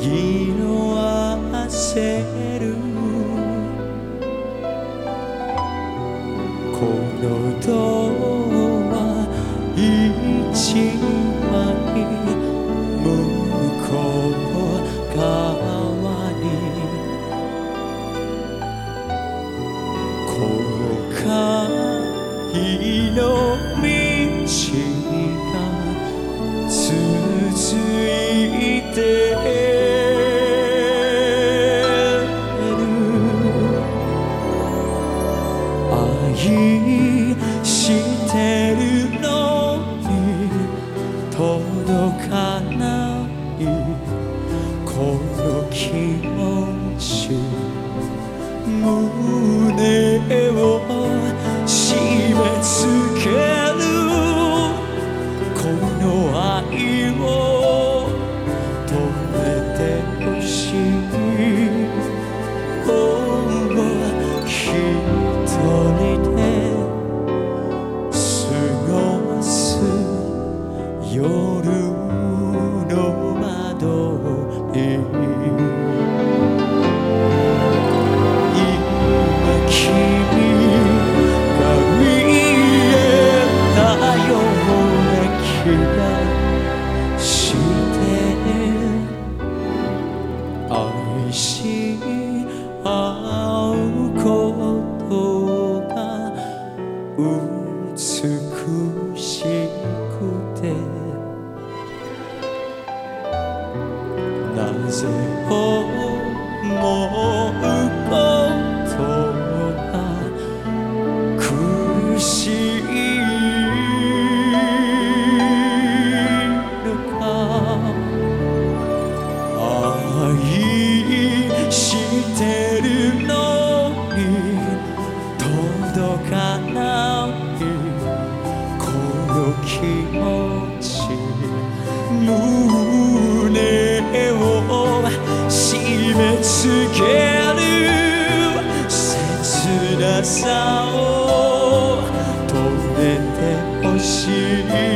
色あせる。このドア一枚愛してるのに届かないこの気持ち胸を締め付けるこの愛を止めてほしい 우스쿠시구대. 낮에 머무거도나 구시루가 아이 시대를 see.